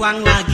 光啊！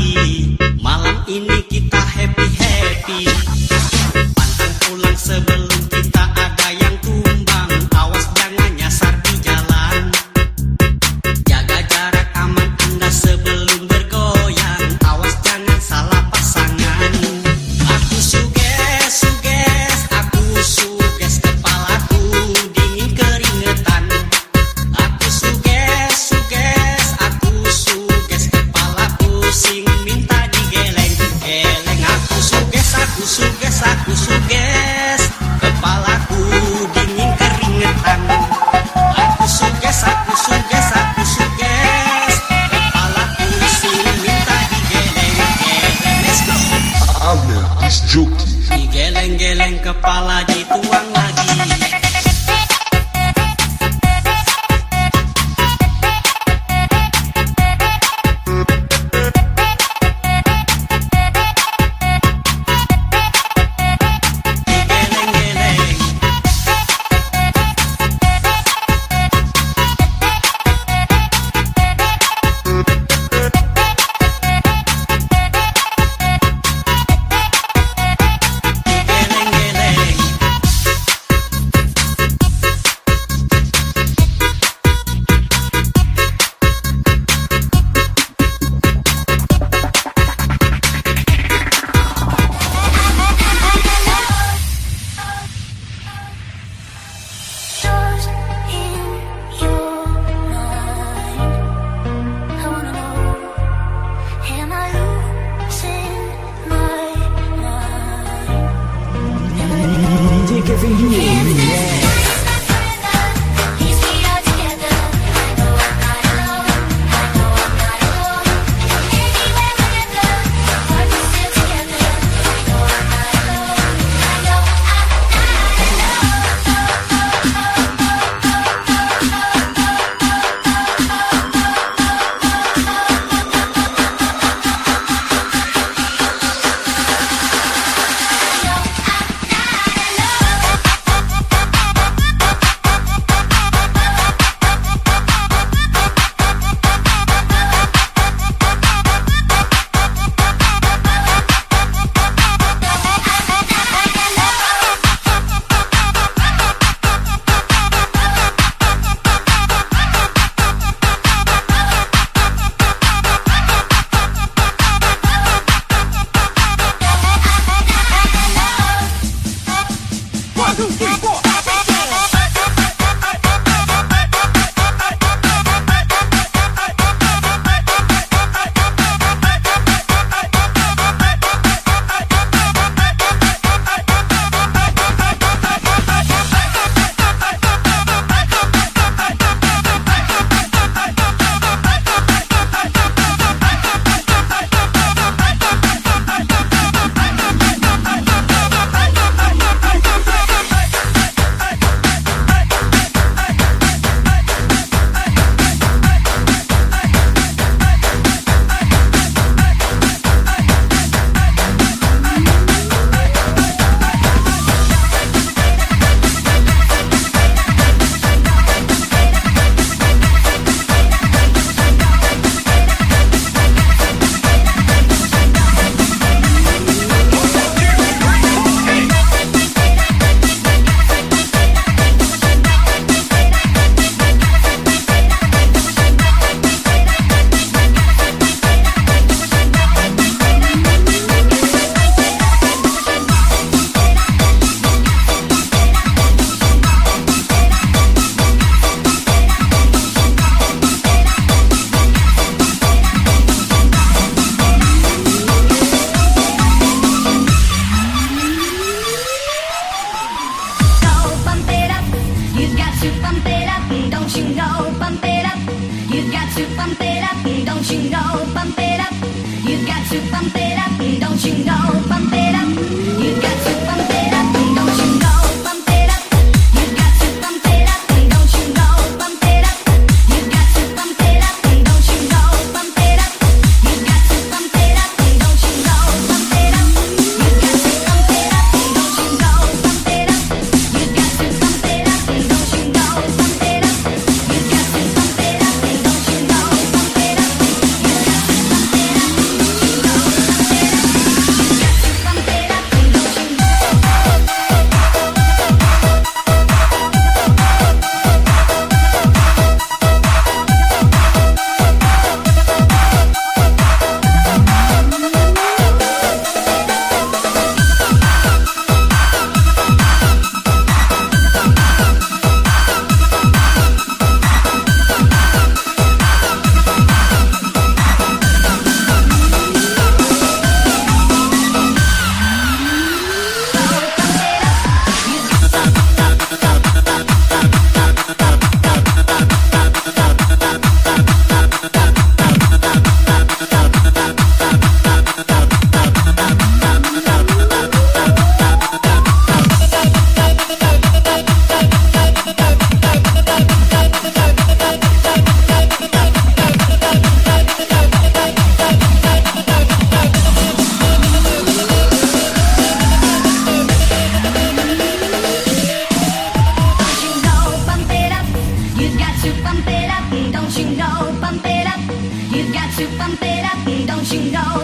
惊扰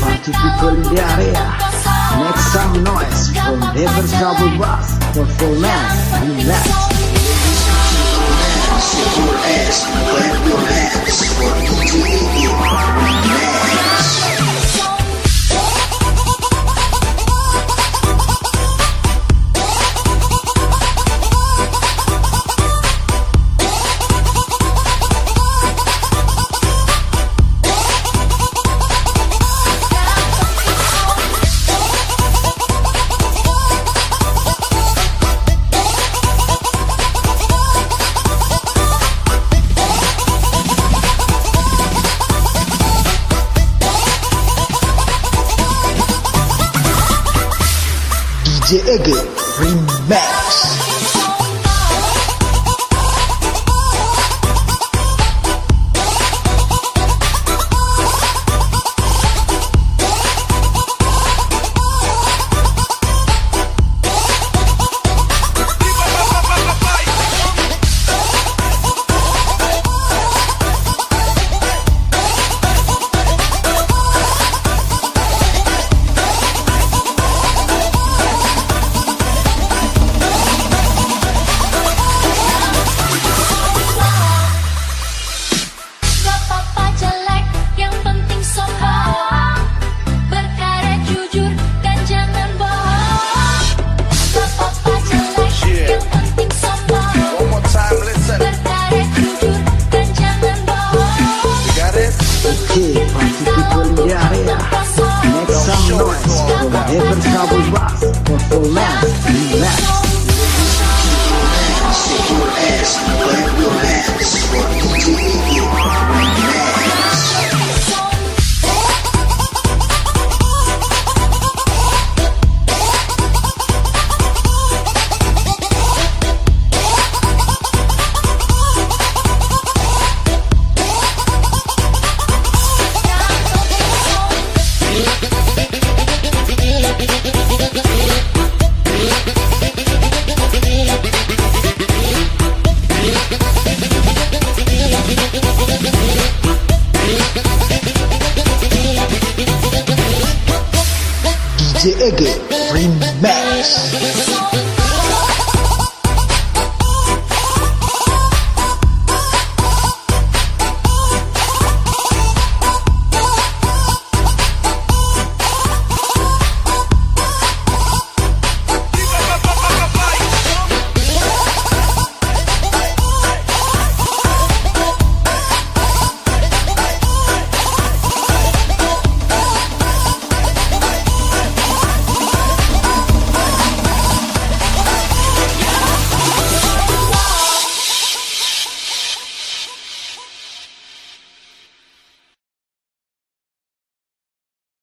party people in the area. Make some noise from Davis Trouble Bass performance relax. Shake your ass, clap your hands for DJ DJ Ege Remix.